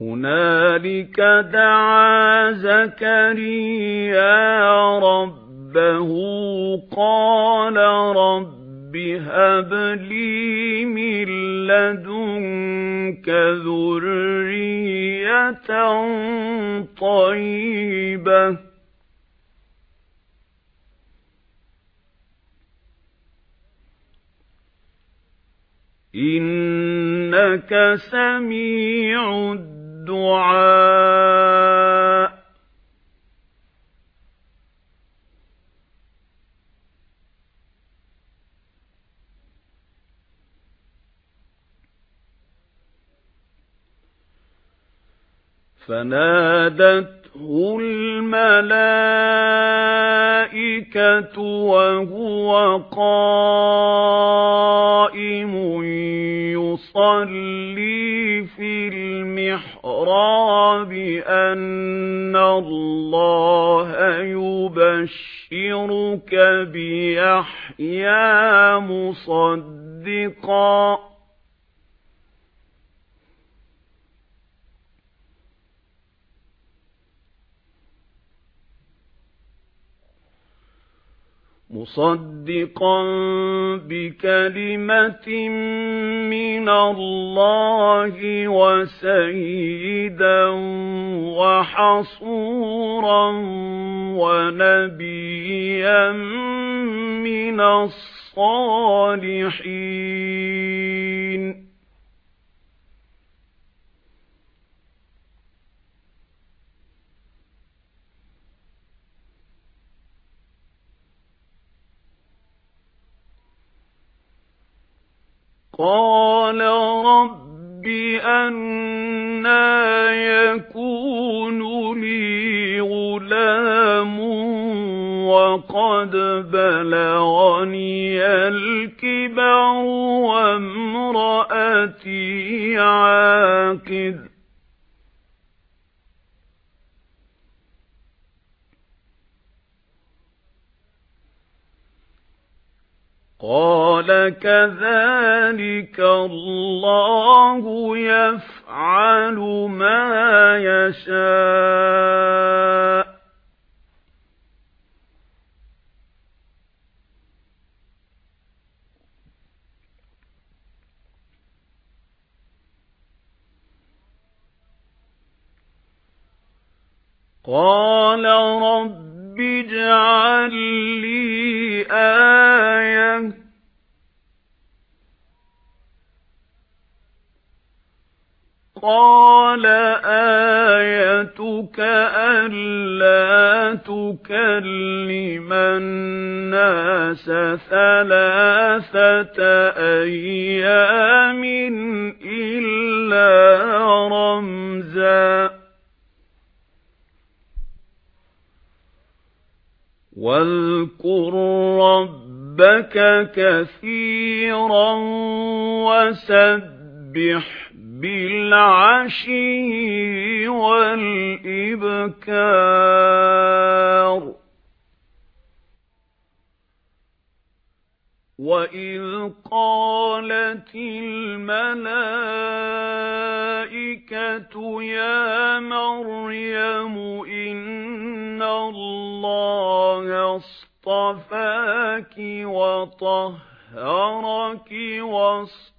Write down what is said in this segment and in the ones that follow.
هُنَالِكَ دَعَا زَكَرِيَّا رَبَّهُ قَالَ رَبِّ هَبْ لِي مِن لَّدُنكَ ذُرِّيَّةً طَيِّبَةً. إِنَّكَ سَمِيعُ الدُّعَاءِ فَنَادَتْهُ الْمَلَائِكَةُ وَهُوَ قَائِمٌ يُصَلِّي. الْمِحْرَابِ أَنَّ اللَّهَ يُبَشِّرُكَ بِيَحْيَىٰ مُصَدِّقًا مُصَدِّقًا بِكَلِمَةٍ مِّنَ اللَّهِ وَسَيِّدًا وَحَصُورًا وَنَبِيًّا مِّنَ الصَّالِحِينَ. قَالَ رَبِّ أَنَّىٰ يَكُونُ لِي غُلَامٌ وَقَدْ بَلَغَنِيَ الْكِبَرُ وَامْرَأَتِي عَاقِرٌ قَالَ كَذَلِكَ اللَّهُ يَفْعَلُ مَا يَشَاءُ. قَالَ رَبِّ اجْعَل لِّي قَالَ آيَتُكَ أَلَّا تُكَلِّمَ النَّاسَ ثَلَاثَةَ أَيَّامٍ إِلَّا رَمْزًا وَاذْكُر رَّبَّكَ كَثِيرًا وَسَبِّحْ بِالْعَشِيِّ وَالْإِبْكَارِ. وَإِذْ قَالَتِ الْمَلَائِكَةُ يَا مَرْيَمُ إِنَّ اللَّهَ اصْطَفَاكِ وَطَهَّرَكِ وَاصْطَفَاكِ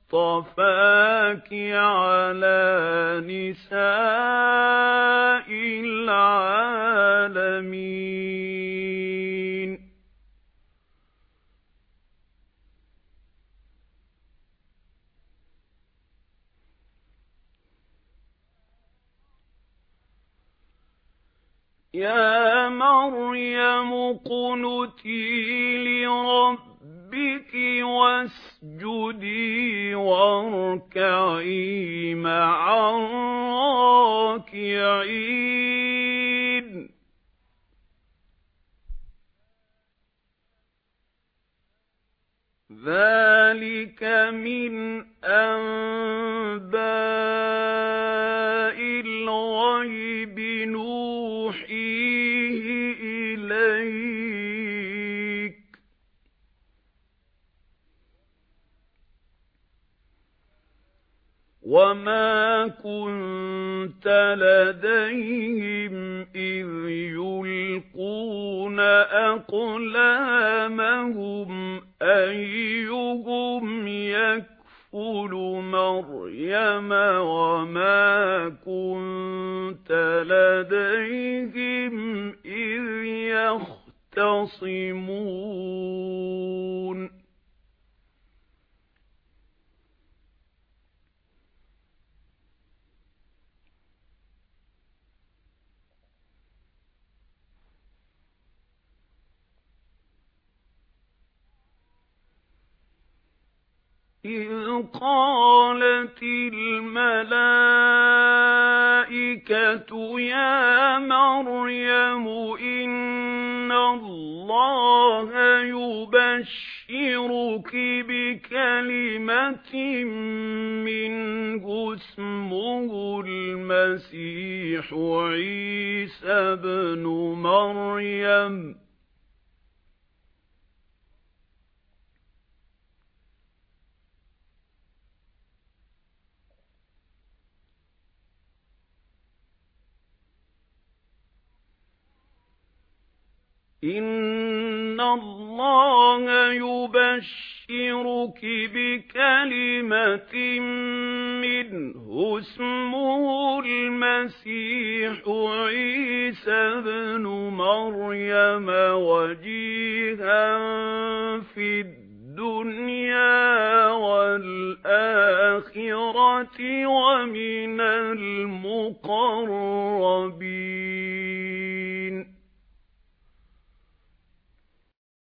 عَلَى نِسَاءِ الْعَالَمِينَ. يَا مَرْيَمُ اقْنُتِي لِرَبِّكِ وَاسْجُدِي ذَلِكَ مِنْ أَنبَاءِ الْغَيْبِ نُوحِيهِ إِلَيْكَ ۚ وَمَا كُنتَ لَدَيْهِمْ إِذْ يُلْقُونَ أَقْلَامَهُمْ أَيُّهُمْ يَكْفُلُ مَرْيَمَ وَمَا كُنتَ لَدَيْهِمْ إِذْ يَخْتَصِمُونَ إِذْ قَالَتِ الْمَلَائِكَةُ يَا مَرْيَمُ إِنَّ اللَّهَ يُبَشِّرُكِ بِكَلِمَةٍ مِّنْهُ اسْمُهُ الْمَسِيحُ عِيسَى ابْنُ مَرْيَمَ. إِنَّ اللَّهَ يُبَشِّرُكِ بِكَلِمَةٍ مِّنْهُ اسْمُهُ الْمَسِيحُ عِيسَى ابْنُ مَرْيَمَ وَجِيهًا فِي الدُّنْيَا وَالْآخِرَةِ وَمِنَ الْمُقَرَّبِينَ